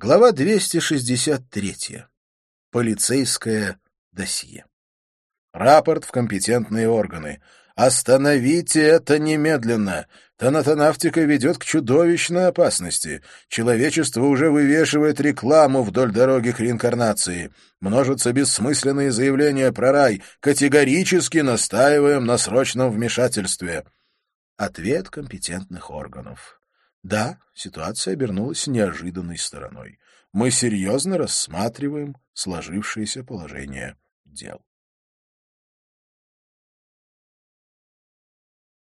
Глава 263. Полицейское досье. Рапорт в компетентные органы. Остановите это немедленно. Тонатонавтика ведет к чудовищной опасности. Человечество уже вывешивает рекламу вдоль дороги к реинкарнации. Множатся бессмысленные заявления про рай. Категорически настаиваем на срочном вмешательстве. Ответ компетентных органов. Да, ситуация обернулась неожиданной стороной. Мы серьезно рассматриваем сложившееся положение дел.